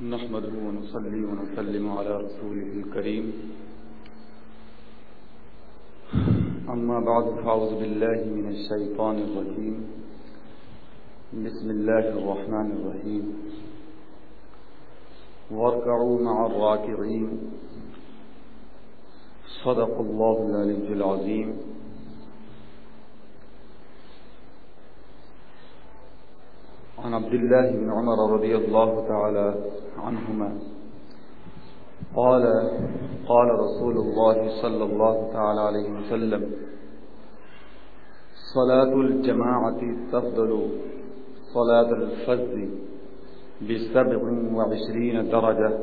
نحمده ونصلي ونسلم على رسوله الكريم. أما بعد، فأعوذ بالله من الشيطان الرجيم. بسم الله الرحمن الرحيم. واركعوا مع الراكعين. صدق الله العلي العظيم. عن عبد الله بن عمر رضي الله تعالى عنهما. قال قال رسول الله صلى الله تعالى عليه وسلم، صلاة الجماعة تفضل، صلاة الفز بسبع وعشرين درجة،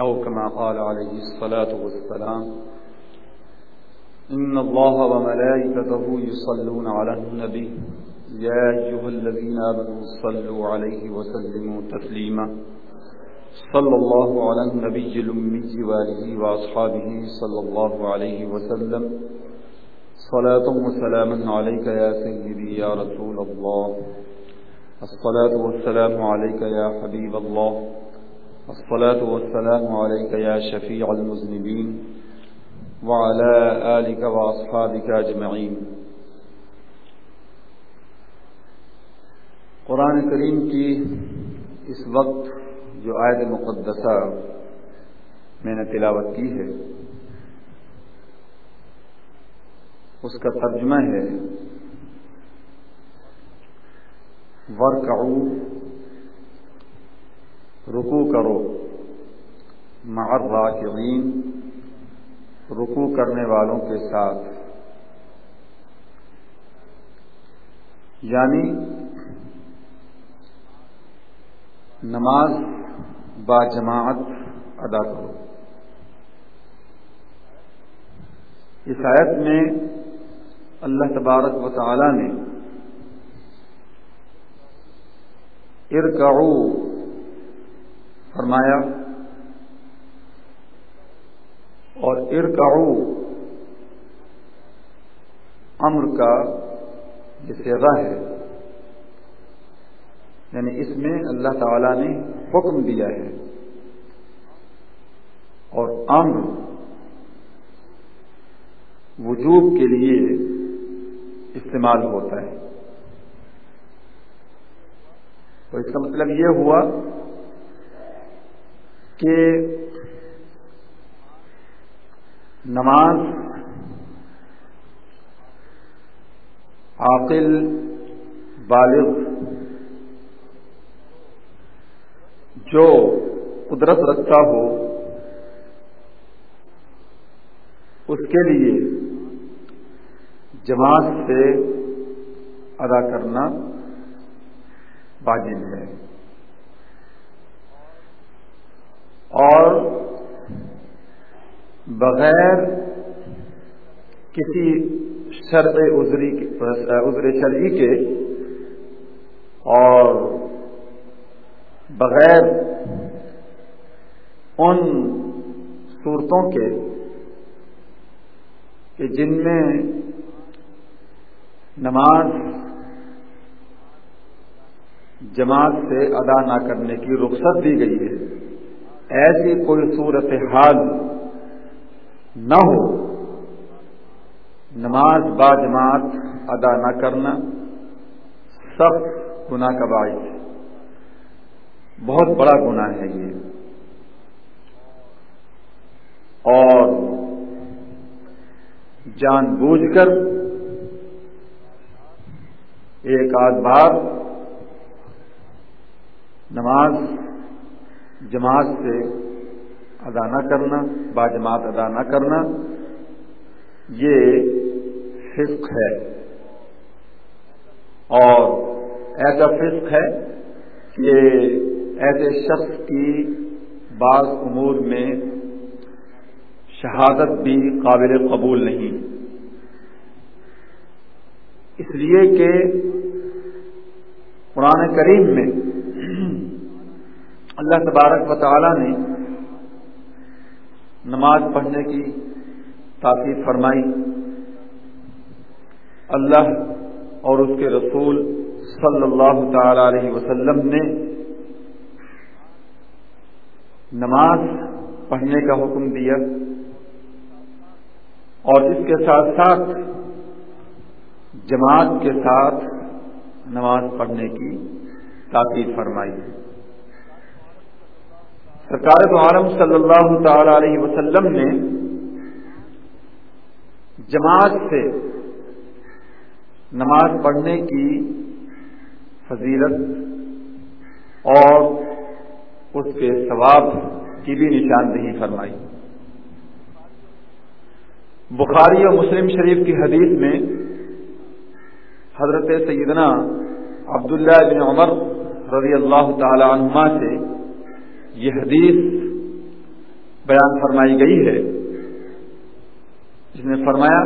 أو كما قال عليه الصلاة والسلام، إن الله وملائكته يصلون على النبي، يا أيها الذين آمنوا صلوا عليه وسلموا تسليما. صلى الله على النبي الأمي وآله وأصحابه صلى الله عليه وسلم. صلاة وسلاما عليك يا سيدي يا رسول الله. الصلاة والسلام عليك يا حبيب الله. الصلاة والسلام عليك يا شفيع المذنبين. وعلى آلك وأصحابك أجمعين. قرآن کریم کی اس وقت جو آیت مقدسہ میں نے تلاوت کی ہے، اس کا ترجمہ ہے ورکعو رکو کرو، مع راکعین رکو کرنے والوں کے ساتھ۔ یعنی نماز با جماعت ادا کرو۔ اس آیت میں اللہ تبارک و تعالی نے ارکعو فرمایا اور ارکعو امر کا یہ سیغا ہے۔ یعنی اس میں اللہ تعالی نے حکم دیا ہے اور امر وجوب کے لیے استعمال ہوتا ہے۔ تو اس کا مطلب یہ ہوا کہ نماز عاقل، بالغ جو قدرت رکھتا ہو، اس کے لیے جماعت سے ادا کرنا واجب ہے۔ اور بغیر کسی شرط عذری عذر شرعی کے اور بغیر ان صورتوں کے کہ جن میں نماز جماعت سے ادا نہ کرنے کی رخصت دی گئی ہے، ایسی کوئی صورت حال نہ ہو، نماز با جماعت ادا نہ کرنا سخت گناہ کا باعث ہے۔ بہت بڑا گناہ ہے یہ۔ اور جان بوجھ کر ایک آدھ بار نماز جماعت سے ادا نہ کرنا، با جماعت ادا نہ کرنا، یہ فسق ہے۔ اور ایسا فسق ہے کہ ایسے شخص کی بعض امور میں شہادت بھی قابل قبول نہیں۔ اس لیے کہ قرآن کریم میں اللہ تبارک و تعالی نے نماز پڑھنے کی تاکید فرمائی۔ اللہ اور اس کے رسول صلی اللہ تعالی علیہ وسلم نے نماز پڑھنے کا حکم دیا اور اس کے ساتھ ساتھ جماعت کے ساتھ نماز پڑھنے کی تاکید فرمائی سرکار تو عالم صلی اللہ تعالی علیہ وسلم نے جماعت سے نماز پڑھنے کی فضیلت اور اس کے ثواب کی بھی نشاندہی فرمائی۔ بخاری اور مسلم شریف کی حدیث میں حضرت سیدنا عبداللہ بن عمر رضی اللہ تعالی عنہما سے یہ حدیث بیان فرمائی گئی ہے۔ جس نے فرمایا،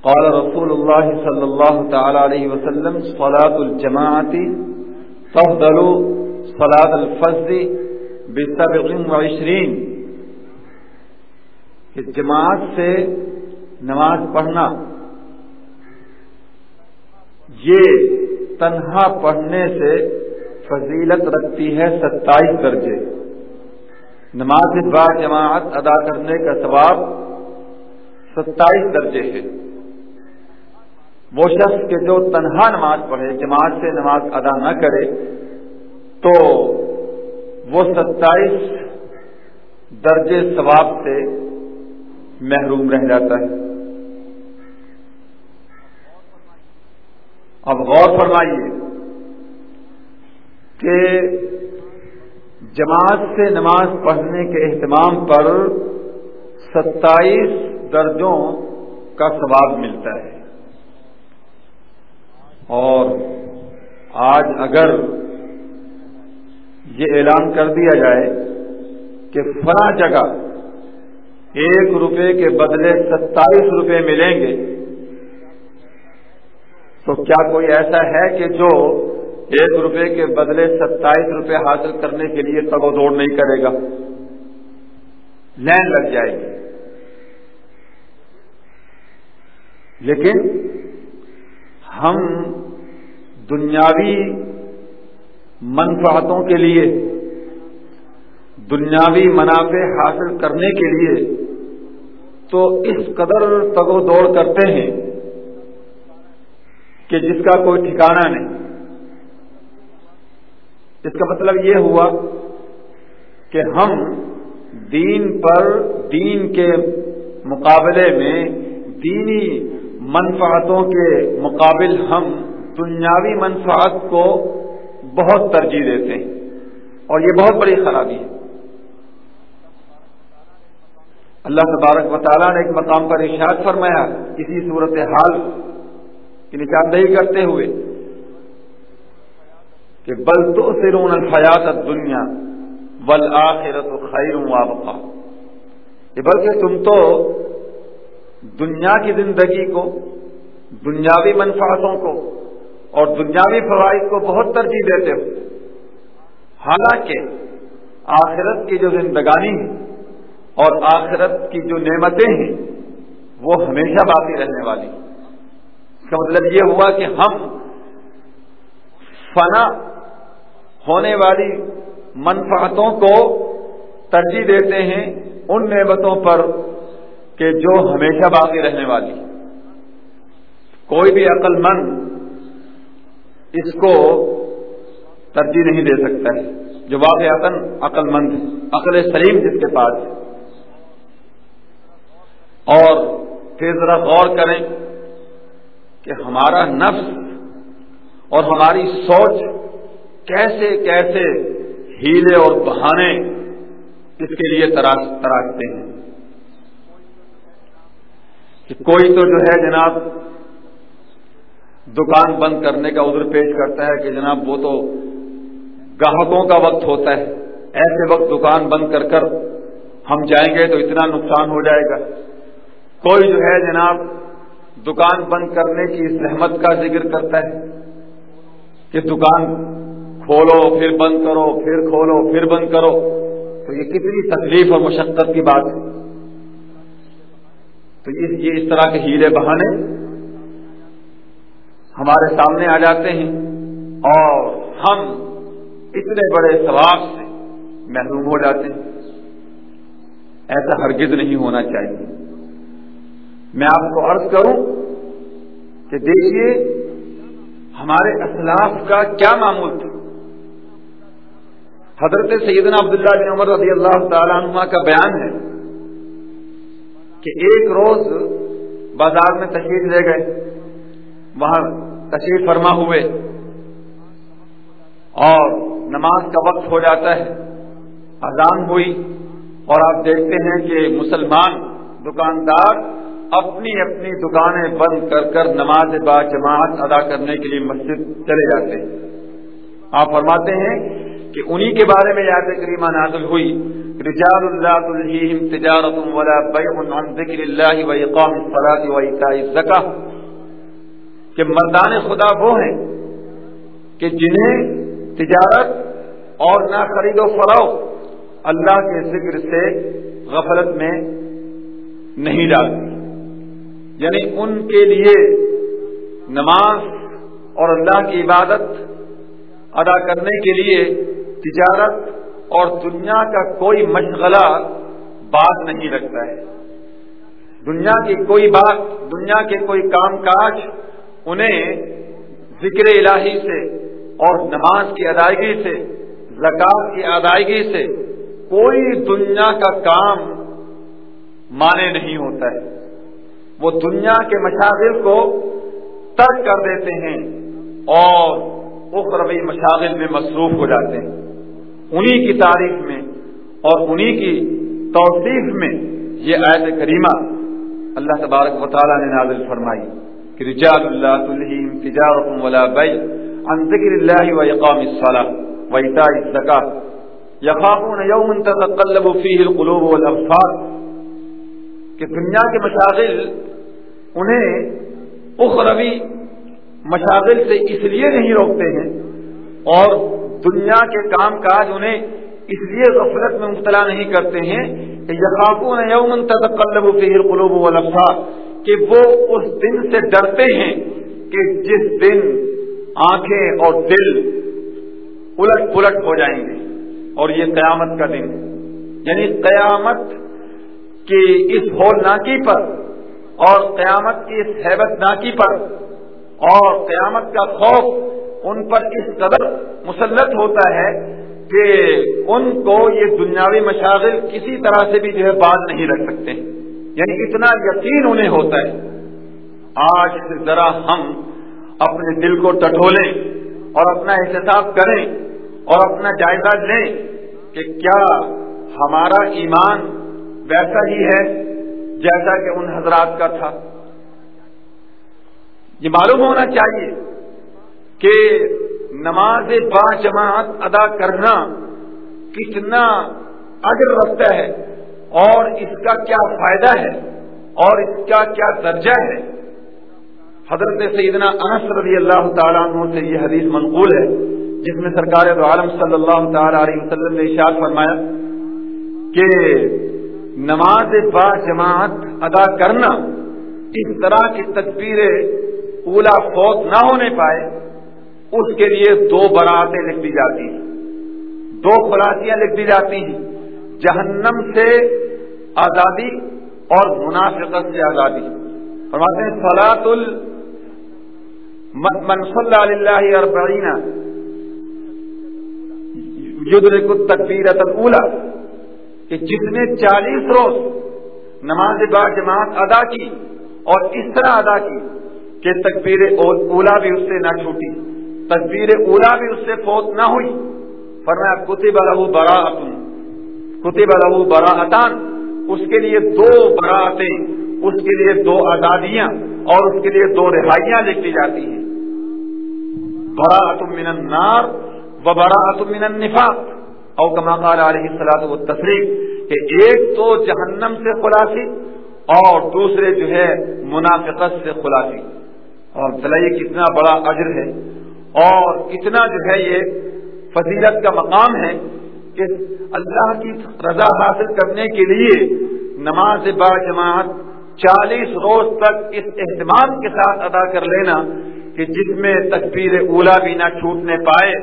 قال رسول اللہ صلی اللہ تعالی علیہ وسلم، صلاة الجماعت تفضل صلاة الفض بسبع وعشرین۔ کہ جماعت سے نماز پڑھنا، یہ تنہا پڑھنے سے فضیلت رکھتی ہے ستائیس درجے۔ نماز بار جماعت ادا کرنے کا ثواب ستائیس درجے ہے۔ وہ شخص کے جو تنہا نماز پڑھے، جماعت سے نماز ادا نہ کرے تو وہ ستائیس درجے ثواب سے محروم رہ جاتا ہے۔ اب غور فرمائیے کہ جماعت سے نماز پڑھنے کے اہتمام پر ستائیس درجوں کا ثواب ملتا ہے۔ اور آج اگر یہ اعلان کر دیا جائے کہ فلاں جگہ ایک روپے کے بدلے ستائیس روپے ملیں گے۔ تو کیا کوئی ایسا ہے کہ جو ایک روپے کے بدلے ستائیس روپے حاصل کرنے کے لیے تب و دوڑ نہیں کرے گا؟ لین لگ جائے گی۔ لیکن ہم دنیاوی منفاعتوں کے لیے، دنیاوی منافع حاصل کرنے کے لیے تو اس قدر تگ و دوڑ کرتے ہیں کہ جس کا کوئی ٹھکانہ نہیں۔ اس کا مطلب یہ ہوا کہ ہم دین پر دین کے مقابلے میں دینی منفاعتوں کے مقابل ہم دنیاوی منفاعت کو بہت ترجیح دیتے ہیں اور یہ بہت بڑی خرابی ہے۔ اللہ تبارک و تعالیٰ نے ایک مقام پر ارشاد فرمایا کسی صورت حال کی نشاندہی کرتے ہوئے کہ بل تو سرون الفیات دنیا بل آخرت خیر وابقا کہ بلکہ تم تو دنیا کی زندگی کو، دنیاوی منفاطوں کو اور دنیاوی فوائد کو بہت ترجیح دیتے ہو حالانکہ آخرت کی جو زندگانی ہے اور آخرت کی جو نعمتیں ہیں، وہ ہمیشہ باقی رہنے والی اس کا مطلب یہ ہوا کہ ہم فنا ہونے والی منفاعتوں کو ترجیح دیتے ہیں ان نعمتوں پر کہ جو ہمیشہ باقی رہنے والی کوئی بھی عقل مند اس کو ترجیح نہیں دے سکتا ہے۔ جو واقع عقل مند عقل سلیم جس کے پاس اور پھر ذرا غور کریں کہ ہمارا نفس اور ہماری سوچ کیسے کیسے ہیلے اور بہانے اس کے لیے تراشتے ہیں۔ کہ کوئی تو جو ہے جناب دکان بند کرنے کا عذر پیش کرتا ہے کہ جناب وہ تو گاہکوں کا وقت ہوتا ہے۔ ایسے وقت دکان بند کر کر ہم جائیں گے تو اتنا نقصان ہو جائے گا۔ کوئی جو ہے جناب دکان بند کرنے کی سہمت کا ذکر کرتا ہے کہ دکان کھولو، پھر بند کرو، پھر کھولو، پھر بند کرو۔ تو یہ کتنی تکلیف اور مشقت کی بات ہے۔ تو یہ اس طرح کے ہیرے بہانے ہمارے سامنے آ جاتے ہیں اور ہم اتنے بڑے ثواب سے محروم ہو جاتے ہیں۔ ایسا ہرگز نہیں ہونا چاہیے۔ میں آپ کو عرض کروں کہ دیکھیے، ہمارے اسلاف کا کیا معمول تھا۔ حضرت سیدنا عبداللہ بن عمر رضی اللہ تعالیٰ عنہ کا بیان ہے کہ ایک روز بازار میں تشریف لے گئے۔ وہاں تشریف فرما ہوئے اور نماز کا وقت ہو جاتا ہے، اذان ہوئی اور آپ دیکھتے ہیں کہ مسلمان دکاندار اپنی اپنی دکانیں بند کر کر نماز با جماعت ادا کرنے کے لیے مسجد چلے جاتے ہیں۔ آپ فرماتے ہیں کہ انہی کے بارے میں یاد کریمہ نازل ہوئی، رجال اللہ تجارت ولا بیع عن ذکر اللہ و اقام الصلاة و ایتاء کہ مردان خدا وہ ہیں کہ جنہیں تجارت اور نہ خرید و فروخت اللہ کے ذکر سے غفلت میں نہیں ڈالتی۔ یعنی ان کے لیے نماز اور اللہ کی عبادت ادا کرنے کے لیے تجارت اور دنیا کا کوئی مشغلہ بات نہیں رکھتا ہے۔ دنیا کی کوئی بات، دنیا کے کوئی کام کاج انہیں ذکر الہی سے اور نماز کی ادائیگی سے زکات کی ادائیگی سے کوئی دنیا کا کام مانے نہیں ہوتا ہے۔ وہ دنیا کے مشاغل کو ترک کر دیتے ہیں اور اخروی مشاغل میں مصروف ہو جاتے ہیں۔ انہی کی تاریخ میں اور انہی کی توصیف میں یہ آیت کریمہ اللہ تبارک و تعالیٰ نے نازل فرمائی۔ رجال اللہ تلہیم تجارت ولا بی عن ذکر اللہ و اقام الصلاة و اطاع الزکاة. یقاقون تتقلب فیہ القلوب والابصار کہ دنیا کے مشاغل انہیں اخروی مشاغل سے اس لیے نہیں روکتے ہیں اور دنیا کے کام کاج انہیں اس لیے غفلت میں مبتلا نہیں کرتے ہیں کہ یقاقون یوم تتقلب فیہ القلوب والابصار کہ وہ اس دن سے ڈرتے ہیں کہ جس دن آنکھیں اور دل الٹ پلٹ ہو جائیں گے اور یہ قیامت کا دن۔ یعنی قیامت کی اس ہول ناکی پر اور قیامت کی اس حیبت ناکی پر اور قیامت کا خوف ان پر اس قدر مسلط ہوتا ہے کہ ان کو یہ دنیاوی مشاغل کسی طرح سے بھی جو ہے باز نہیں رکھ سکتے۔ یعنی اتنا یقین انہیں ہوتا ہے۔ آج ذرا ہم اپنے دل کو ٹٹولیں اور اپنا احتساب کریں اور اپنا جائزہ لیں کہ کیا ہمارا ایمان ویسا ہی ہے جیسا کہ ان حضرات کا تھا۔ یہ معلوم ہونا چاہیے کہ نماز با جماعت ادا کرنا کتنا اگر رکھتا ہے۔ اور اس کا کیا فائدہ ہے اور اس کا کیا درجہ ہے؟ حضرت سیدنا انس رضی اللہ تعالیٰ عنہ سے یہ حدیث منقول ہے، جس میں سرکار عالم صلی اللہ تعالی علیہ وسلم نے اشاد فرمایا کہ نماز با جماعت ادا کرنا اس طرح کی تدبیر اولا فوت نہ ہونے پائے، اس کے لیے دو براتیں لکھ دی جاتی ہیں۔ دو خلاصیاں لکھ دی جاتی ہیں۔ جہنم سے آزادی اور منافقت سے آزادی۔ فرماتے ہیں فلاط ال منصل اللہ اربعین تقبیرت اولا کہ جس نے چالیس روز نماز با جماعت ادا کی اور اس طرح ادا کی کہ تکبیر اولا بھی اس سے نہ چھوٹی، تکبیر اولا بھی اس سے فوت نہ ہوئی۔ فرمایا، کتب لہو برا کتب لہو برا اس کے لیے دو براعتیں اس کے لیے دو آزادیاں اور اس کے لیے دو رہائیاں لکھی جاتی ہیں۔ برا من النار و وبراءت من النفاق، او کما قال علیہ الصلوۃ والتسلیم، کہ ایک تو جہنم سے خلاصی اور دوسرے جو ہے منافقت سے خلاصی۔ اور بتلائیے کتنا بڑا اجر ہے۔ اور کتنا جو ہے یہ فضیلت کا مقام ہے۔ کہ اللہ کی رضا حاصل کرنے کے لیے نماز با جماعت چالیس روز تک اس اہتمام کے ساتھ ادا کر لینا کہ جس میں تصویر اولا بھی نہ چھوٹنے پائے،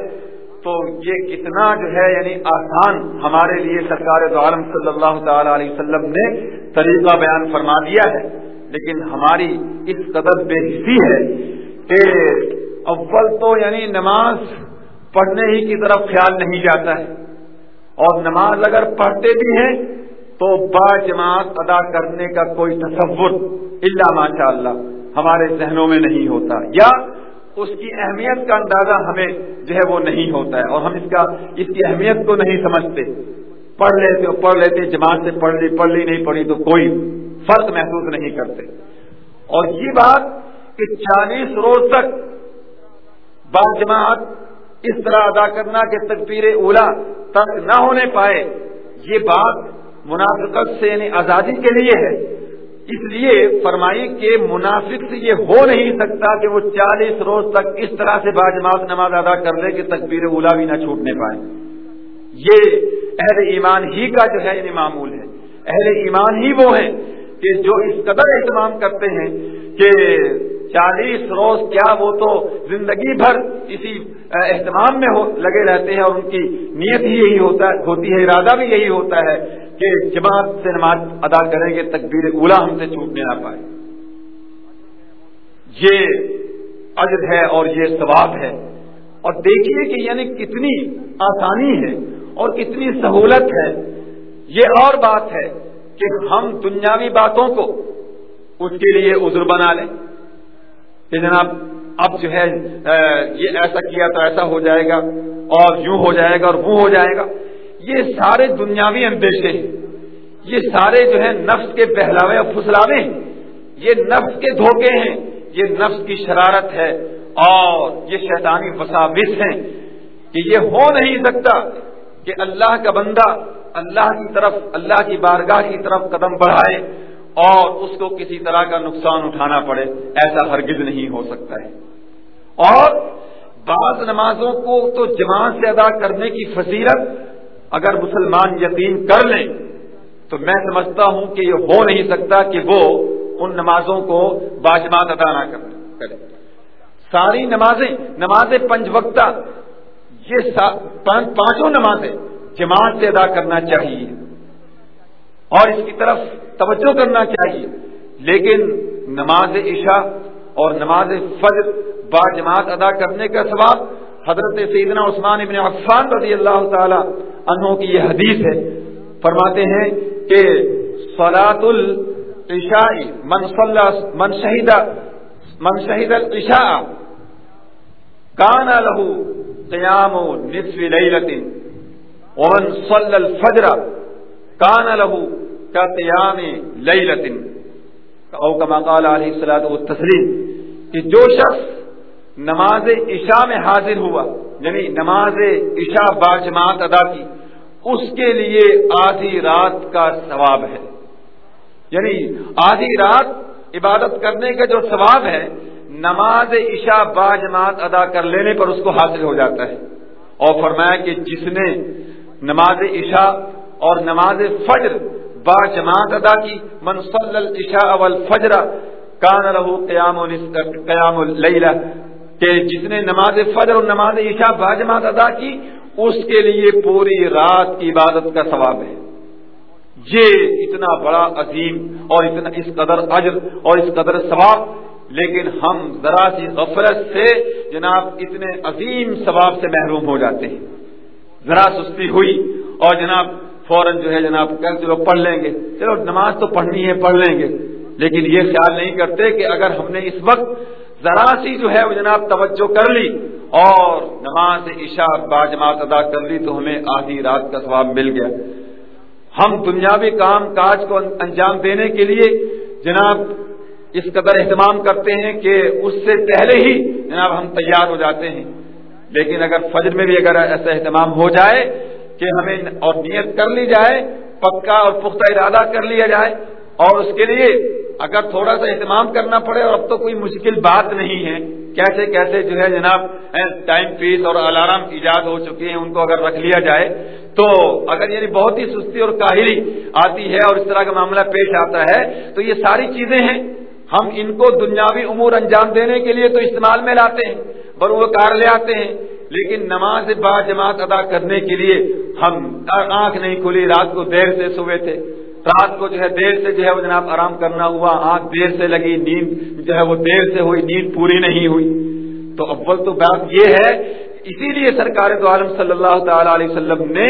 تو یہ کتنا جو ہے یعنی آسان ہمارے لیے سرکار عالم صلی اللہ تعالی علیہ وسلم نے طریقہ بیان فرما دیا ہے۔ لیکن ہماری اس قدر بے حسی ہے کہ اول تو یعنی نماز پڑھنے ہی کی طرف خیال نہیں جاتا ہے۔ اور نماز اگر پڑھتے بھی ہیں تو با جماعت ادا کرنے کا کوئی تصور اللہ ماشاء اللہ ہمارے ذہنوں میں نہیں ہوتا یا اس کی اہمیت کا اندازہ ہمیں جو ہے وہ نہیں ہوتا ہے اور ہم اس کا اس کی اہمیت کو نہیں سمجھتے پڑھ لیتے پڑھ لیتے، جماعت سے پڑھ لی پڑھ لی، نہیں پڑھی تو کوئی فرق محسوس نہیں کرتے اور یہ بات کہ چالیس روز تک با جماعت اس طرح ادا کرنا کہ تکبیر اولا تک نہ ہونے پائے، یہ بات منافقت سے یعنی آزادی کے لیے ہے۔ اس لیے فرمائی کہ منافق سے یہ ہو نہیں سکتا کہ وہ چالیس روز تک اس طرح سے باجماعت نماز ادا کر لے کہ تکبیر اولا بھی نہ چھوٹنے پائے۔ یہ اہل ایمان ہی کا جو ہے یعنی معمول ہے۔ اہل ایمان ہی وہ ہیں کہ جو اس قدر اہتمام کرتے ہیں کہ چالیس روز کیا وہ تو زندگی بھر اسی اہتمام میں لگے رہتے ہیں اور ان کی نیت ہی یہی ہوتا، ہوتی ہے، ارادہ بھی یہی ہوتا ہے کہ جماعت سے نماز ادا کریں گے، تکبیر اولا ہم سے چھوٹنے نہ پائے۔ یہ عجد ہے اور یہ ثواب ہے۔ اور دیکھیے کہ یعنی کتنی آسانی ہے اور کتنی سہولت ہے۔ یہ اور بات ہے کہ ہم دنیاوی باتوں کو اس کے لیے عذر بنا لیں۔ کہ جناب، اب جو ہے یہ ایسا کیا تو ایسا ہو جائے گا، اور یوں ہو جائے گا اور وہ ہو جائے گا۔ یہ سارے دنیاوی اندیشے ہیں۔ یہ سارے جو ہے نفس کے بہلاوے اور پھسلاوے ہیں۔ یہ نفس کے دھوکے ہیں۔ یہ نفس کی شرارت ہے۔ اور یہ شیطانی فساوس ہیں۔ کہ یہ ہو نہیں سکتا کہ اللہ کا بندہ اللہ کی طرف، اللہ کی بارگاہ کی طرف قدم بڑھائے۔ اور اس کو کسی طرح کا نقصان اٹھانا پڑے، ایسا ہرگز نہیں ہو سکتا ہے۔ اور بعض نمازوں کو تو جماعت سے ادا کرنے کی فضیلت اگر مسلمان یقین کر لیں، تو میں سمجھتا ہوں کہ یہ ہو نہیں سکتا کہ وہ ان نمازوں کو باجماعت ادا نہ کرے۔ ساری نمازیں نماز پنج وقتہ، یہ پانچوں نمازیں جماعت سے ادا کرنا چاہیے۔ اور اس کی طرف توجہ کرنا چاہیے۔ لیکن نماز عشاء اور نماز فجر با جماعت ادا کرنے کا ثواب حضرت سیدنا عثمان ابن عفان رضی اللہ تعالی عنہ کی یہ حدیث ہے۔ فرماتے ہیں کہ سلاۃ العشاء من من شہید من شہید العشاء کان له قیام نصف لیلت ومن صلى الفجر کان لہو کا قیام لئی لطن او کما قال علیہ السلاۃ تسلیم کہ جو شخص نماز عشاء میں حاضر ہوا یعنی نماز عشاء باجماعت ادا کی، اس کے لیے آدھی رات کا ثواب ہے۔ یعنی آدھی رات عبادت کرنے کا جو ثواب ہے، نماز عشاء باجماعت ادا کر لینے پر اس کو حاصل ہو جاتا ہے۔ اور فرمایا کہ جس نے نماز عشاء اور نماز فجر با جماعت ادا کی. منصل العشاء والفجر کان رہو قیام قیام اللیلہ کہ جس نے نماز فجر اور نماز عشاء با جماعت ادا کی، اس کے لیے پوری رات کی عبادت کا ثواب ہے. یہ اتنا بڑا عظیم اور اتنا اس قدر اجر اور اس قدر ثواب. لیکن ہم ذرا سی غفلت سے جناب اتنے عظیم ثواب سے محروم ہو جاتے ہیں. ذرا سستی ہوئی اور جناب فوراً جو ہے جناب چلو پڑھ لیں گے۔ چلو، نماز تو پڑھنی ہے، پڑھ لیں گے۔ لیکن یہ خیال نہیں کرتے کہ اگر ہم نے اس وقت ذرا سی جو ہے وہ جناب توجہ کر لی اور نماز عشاء با جماعت ادا کر لی تو ہمیں آدھی رات کا ثواب مل گیا۔ ہم دنیاوی کام کاج کو انجام دینے کے لیے جناب اس قدر اہتمام کرتے ہیں کہ اس سے پہلے ہی جناب ہم تیار ہو جاتے ہیں۔ لیکن اگر فجر میں بھی اگر ایسا اہتمام ہو جائے کہ ہمیں اور نیت کر لی جائے، پکا اور پختہ ارادہ کر لیا جائے۔ اور اس کے لیے اگر تھوڑا سا اہتمام کرنا پڑے، اور اب تو کوئی مشکل بات نہیں ہے۔ کیسے کیسے جو ہے جناب ٹائم فیس اور الارم ایجاد ہو چکے ہیں، ان کو اگر رکھ لیا جائے، تو اگر یعنی بہت ہی سستی اور کاہلی آتی ہے اور اس طرح کا معاملہ پیش آتا ہے، تو یہ ساری چیزیں ہیں۔ ہم ان کو دنیاوی امور انجام دینے کے لیے تو استعمال میں لاتے ہیں، بر وہ کار لے آتے ہیں۔ لیکن نماز با جماعت ادا کرنے کے لیے ہم آنکھ نہیں کھلی، رات کو دیر سے سوئے تھے۔ رات کو جو ہے دیر سے جو ہے وہ جناب آرام کرنا ہوا، آنکھ دیر سے لگی، نیند جو ہے وہ دیر سے ہوئی، نیند پوری نہیں ہوئی۔ تو اول تو بات یہ ہے، اسی لیے سرکار دو عالم صلی اللہ تعالی علیہ وسلم نے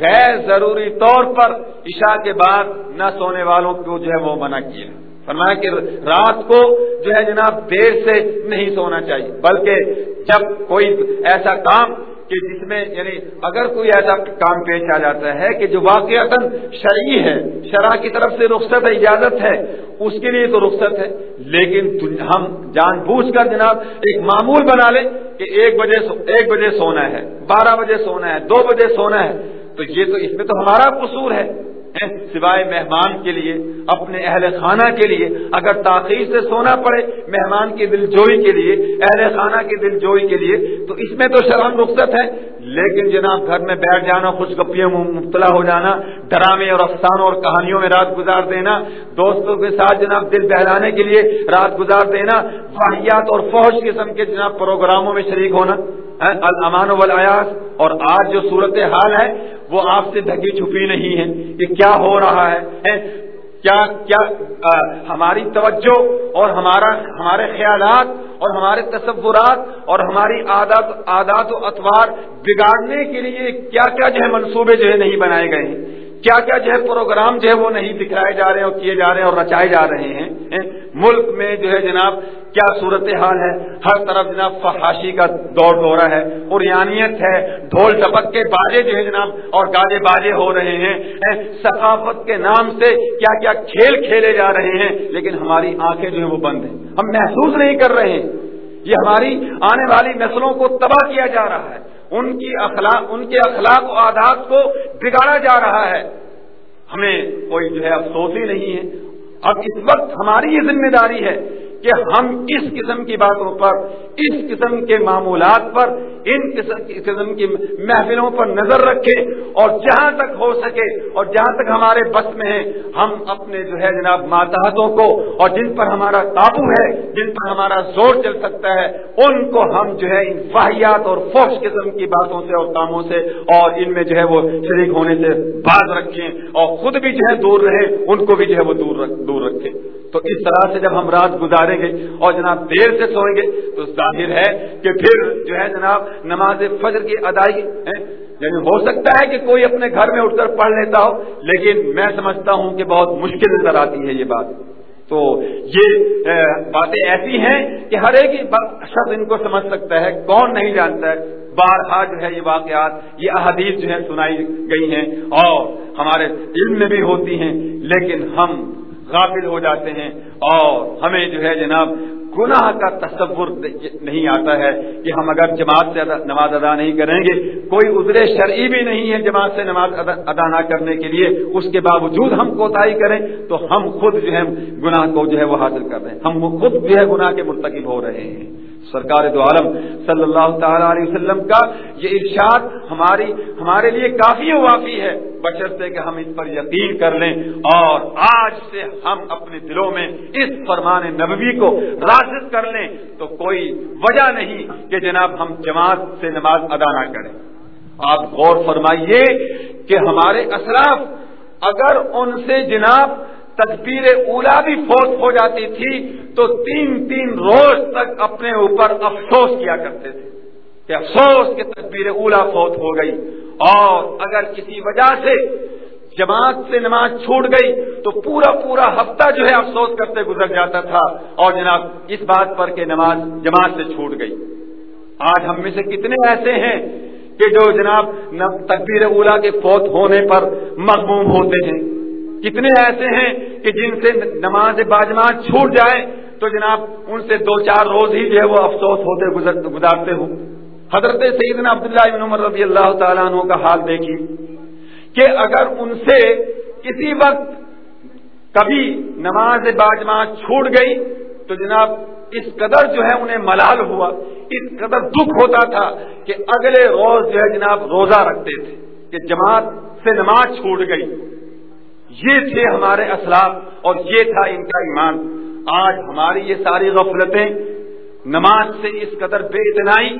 غیر ضروری طور پر عشاء کے بعد نہ سونے والوں کو جو ہے وہ منع کیا۔ فرمایا کہ رات کو جو ہے جناب دیر سے نہیں سونا چاہیے، بلکہ جب کوئی ایسا کام کہ جس میں یعنی اگر کوئی ایسا کام پیش آ جاتا ہے کہ جو واقع شرعی ہے شرح کی طرف سے رخصت اجازت ہے، اس کے لیے تو رخصت ہے۔ لیکن ہم جان بوجھ کر جناب ایک معمول بنا لیں کہ ایک بجے ایک بجے سونا ہے، بارہ بجے سونا ہے، دو بجے سونا ہے۔ تو یہ تو اس میں تو ہمارا قصور ہے۔ سوائے مہمان کے لیے، اپنے اہل خانہ کے لیے۔ اگر تاخیر سے سونا پڑے مہمان کی دل جوئی کے لیے، اہل خانہ کی دل جوئی کے لیے، تو اس میں تو شرم رخصت ہے۔ لیکن جناب گھر میں بیٹھ جانا خوش گپیوں میں مبتلا ہو جانا، ڈرامے اور افسانوں اور کہانیوں میں رات گزار دینا، دوستوں کے ساتھ جناب دل بہلانے کے لیے رات گزار دینا واحیات اور فوج قسم کے جناب پروگراموں میں شریک ہونا الامان والیاس اور آج جو صورت حال ہے وہ آپ سے ڈھکی چھپی نہیں ہے کہ کیا ہو رہا ہے کیا کیا ہماری توجہ اور ہمارا، ہمارے خیالات اور ہمارے تصورات اور ہماری عادت عادات و اطوار بگاڑنے کے لیے کیا کیا جو ہے منصوبے جو ہے نہیں بنائے گئے ہیں؟ کیا کیا جو ہے پروگرام جو ہے وہ نہیں دکھائے جا رہے ہیں اور کیے جا رہے ہیں اور رچائے جا رہے ہیں ملک میں جو ہے جناب کیا صورت حال ہے؟ ہر طرف جناب فحاشی کا دور دورہ ہے، اریانیت ہے، ڈھول ٹپک کے باجے جو ہے جناب اور گاجے باجے ہو رہے ہیں ثقافت کے نام سے کیا کیا کھیل کھیلے جا رہے ہیں، لیکن ہماری آنکھیں جو ہیں وہ بند ہیں۔ ہم محسوس نہیں کر رہے ہیں۔ یہ ہماری آنے والی نسلوں کو تباہ کیا جا رہا ہے۔ ان کی اخلاق ان کے اخلاق و عادات کو بگاڑا جا رہا ہے۔ ہمیں کوئی جو ہے افسوس ہی نہیں ہے۔ اب اس وقت ہماری یہ ذمہ داری ہے کہ ہم اس قسم کی باتوں پر، اس قسم کے معمولات پر ان قسم کی محفلوں پر نظر رکھیں اور جہاں تک ہو سکے اور جہاں تک ہمارے بس میں ہے ہم اپنے جو ہے جناب ماتحتوں کو اور جن پر ہمارا قابو ہے، جن پر ہمارا زور چل سکتا ہے، ان کو ہم جو ہے ان واحیات اور فوش قسم کی باتوں سے اور کاموں سے اور ان میں جو ہے وہ شریک ہونے سے باز رکھیں اور خود بھی جو ہے دور رہے ان کو بھی جو ہے وہ دور دور رکھیں۔ تو اس طرح سے جب ہم رات گزاریں گے اور جناب دیر سے سوئیں گے تو ظاہر ہے کہ پھر جو ہے جناب نماز فجر کی ادائیگی یعنی ہو سکتا ہے کہ کوئی اپنے گھر میں اٹھ کر پڑھ لیتا ہو، لیکن میں سمجھتا ہوں کہ بہت مشکل نظر آتی ہے یہ بات۔ تو یہ باتیں ایسی ہیں کہ ہر ایک شخص ان کو سمجھ سکتا ہے، کون نہیں جانتا ہے۔ بارہا جو ہے یہ واقعات، یہ احادیث جو ہے سنائی گئی ہیں اور ہمارے علم میں بھی ہوتی ہیں، لیکن ہم غافل ہو جاتے ہیں اور ہمیں جو ہے جناب گناہ کا تصور نہیں آتا ہے کہ ہم اگر جماعت سے نماز ادا نہیں کریں گے، کوئی عذر شرعی بھی نہیں ہے جماعت سے نماز ادا نہ کرنے کے لیے، اس کے باوجود ہم کوتاہی کریں تو ہم خود جو ہے گناہ کو جو ہے وہ حاصل کر رہے ہیں۔ ہم خود جو ہے گناہ کے مرتکب ہو رہے ہیں۔ سرکار دو عالم صلی اللہ تعالی علیہ وسلم کا یہ ارشاد ہماری ہمارے لیے کافی وافی ہے۔ بشرطے کہ ہم اس پر یقین کر لیں اور آج سے ہم اپنے دلوں میں اس فرمان نبوی کو راشد کر لیں تو کوئی وجہ نہیں کہ جناب ہم جماعت سے نماز ادا نہ کریں۔ آپ غور فرمائیے کہ ہمارے اسلاف اگر ان سے جناب تدبیر اولا بھی فوت ہو جاتی تھی تو تین تین روز تک اپنے اوپر افسوس کیا کرتے تھے کہ افسوس کے تدبیر اولا فوت ہو گئی اور اگر کسی وجہ سے جماعت سے نماز چھوٹ گئی تو پورا پورا ہفتہ جو ہے افسوس کرتے گزر جاتا تھا اور جناب اس بات پر کہ نماز جماعت سے چھوٹ گئی آج ہم میں سے کتنے ایسے ہیں کہ جو جناب تقبیر اولا کے فوت ہونے پر مغموم ہوتے ہیں کتنے ایسے ہیں کہ جن سے نماز باجماعت چھوٹ جائے تو جناب ان سے دو چار روز ہی جو ہے وہ افسوس ہوتے گزارتے ہوں۔ حضرت سیدنا عبداللہ بن عمر رضی اللہ تعالیٰ عنہ کا حال دیکھیے کہ اگر ان سے کسی وقت کبھی نماز باجماعت چھوٹ گئی تو جناب اس قدر جو ہے انہیں ملال ہوا، اس قدر دکھ ہوتا تھا کہ اگلے روز جو ہے جناب روزہ رکھتے تھے کہ جماعت سے نماز چھوٹ گئی۔ یہ تھے ہمارے اسلاف اور یہ تھا ان کا ایمان۔ آج ہماری یہ ساری غفلتیں نماز سے اس قدر بے اتنائی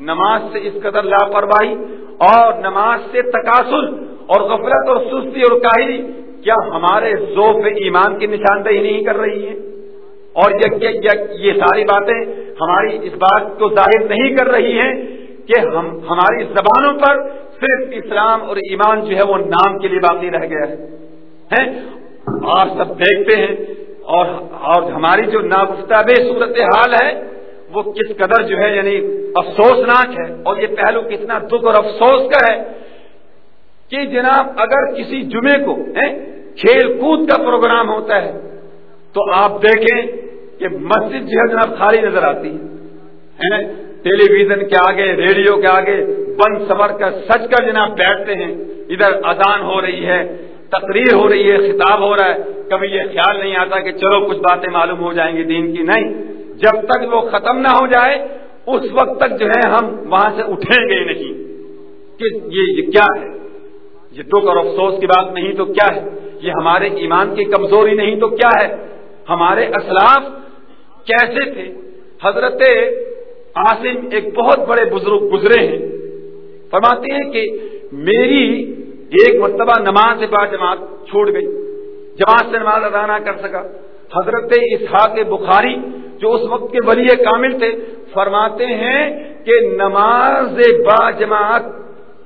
نماز سے اس قدر لاپرواہی اور نماز سے تقاصل اور غفلت اور سستی اور کاہری کیا ہمارے ذوف ایمان کی نشاندہی نہیں کر رہی ہے اور یہ ساری باتیں ہماری اس بات کو ظاہر نہیں کر رہی ہیں کہ ہم ہماری زبانوں پر صرف اسلام اور ایمان جو ہے وہ نام کے لیے باقی رہ گیا ہے۔ آپ سب دیکھتے ہیں اور اور ہماری جو ناگفتہ بے صورت حال ہے، وہ کس قدر جو ہے یعنی افسوسناک ہے اور یہ پہلو کتنا دکھ اور افسوس کا ہے کہ جناب اگر کسی جمعے کو کھیل کود کا پروگرام ہوتا ہے، تو آپ دیکھیں کہ مسجد جو ہے جناب خالی نظر آتی ہے ٹیلی ویژن کے آگے، ریڈیو کے آگے، بند سمر کر سچ کر جناب بیٹھتے ہیں، ادھر اذان ہو رہی ہے تقریر ہو رہی ہے، خطاب ہو رہا ہے، کبھی یہ خیال نہیں آتا کہ چلو کچھ باتیں معلوم ہو جائیں گی دین کی۔ نہیں، جب تک وہ ختم نہ ہو جائے، اس وقت تک جو ہے ہم وہاں سے اٹھیں گے نہیں کہ یہ کیا ہے؟ یہ دکھ اور افسوس کی بات نہیں تو کیا ہے؟ یہ ہمارے ایمان کی کمزوری نہیں تو کیا ہے؟ ہمارے اسلاف کیسے تھے؟ حضرت عاصم ایک بہت بڑے بزرگ گزرے ہیں۔ فرماتے ہیں کہ میری ایک مرتبہ نماز با جماعت چھوڑ گئی۔ جماعت سے نماز ادا نہ کر سکا۔ حضرت اسحاق بخاری جو اس وقت کے ولی کامل تھے، فرماتے ہیں کہ نماز با جماعت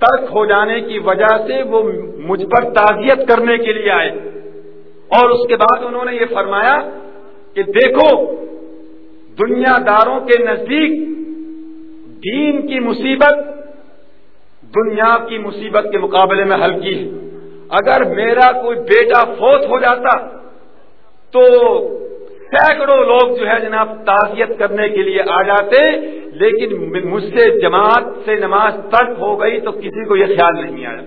ترک ہو جانے کی وجہ سے وہ مجھ پر تعزیت کرنے کے لیے آئے۔ اور اس کے بعد انہوں نے یہ فرمایا کہ دیکھو، دنیا داروں کے نزدیک دین کی مصیبت دنیا کی مصیبت کے مقابلے میں حل کی ہے۔ اگر میرا کوئی بیٹا فوت ہو جاتا تو سینکڑوں لوگ جو ہے جناب تعزیت کرنے کے لیے آ جاتے، لیکن مجھ سے جماعت سے نماز ترک ہو گئی تو کسی کو یہ خیال نہیں آیا۔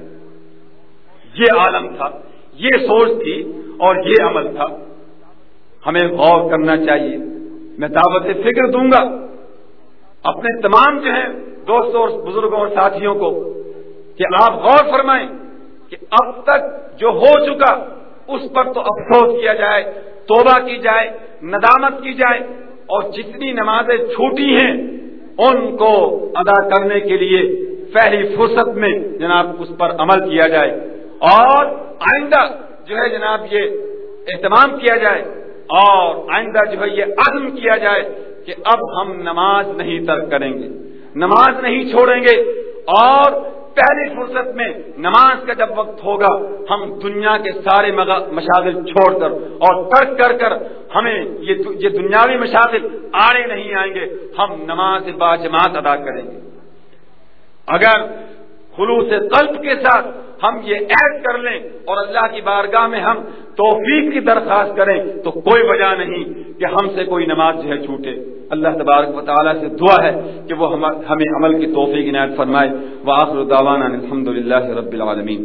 یہ عالم تھا، یہ سوچ تھی اور یہ عمل تھا۔ ہمیں غور کرنا چاہیے۔ میں دعوت فکر دوں گا۔ اپنے تمام جو ہیں دوستوں اور بزرگوں اور ساتھیوں کو کہ آپ غور فرمائیں کہ اب تک جو ہو چکا اس پر تو افسوس کیا جائے، توبہ کی جائے، ندامت کی جائے اور جتنی نمازیں چھوٹی ہیں، ان کو ادا کرنے کے لیے پہلی فرصت میں جناب اس پر عمل کیا جائے اور آئندہ جو ہے جناب یہ اہتمام کیا جائے اور آئندہ جو ہے یہ عزم کیا جائے کہ اب ہم نماز نہیں ترک کریں گے۔ نماز نہیں چھوڑیں گے اور پہلی فرصت میں نماز کا جب وقت ہوگا، ہم دنیا کے سارے مشاغل چھوڑ کر اور ترک کر کر ہمیں یہ دنیاوی مشاغل آڑے نہیں آئیں گے، ہم نماز با جماعت ادا کریں گے۔ اگر خلوص قلب کے ساتھ ہم یہ عید کر لیں اور اللہ کی بارگاہ میں ہم توفیق کی درخواست کریں تو کوئی وجہ نہیں کہ ہم سے کوئی نماز جو ہے چھوٹے۔ اللہ تبارک و تعالیٰ سے دعا ہے کہ وہ ہمیں عمل کی توفیق عنایت فرمائے۔ وہ آخر الحمد للہ رب العالمین۔